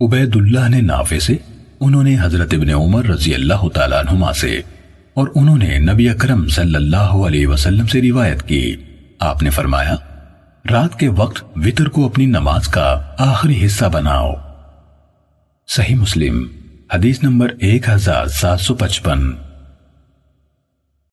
عبید اللہ نے نافع سے انہوں نے حضرت ابن عمر رضی اللہ تعالیٰ عنہما سے اور انہوں نے نبی اکرم صلی اللہ علیہ وسلم سے روایت کی۔ آپ نے فرمایا، رات کے وقت وطر کو اپنی نماز کا آخری حصہ بناؤ۔ صحیح مسلم، حدیث نمبر ایک ہزار سات سو پچپن۔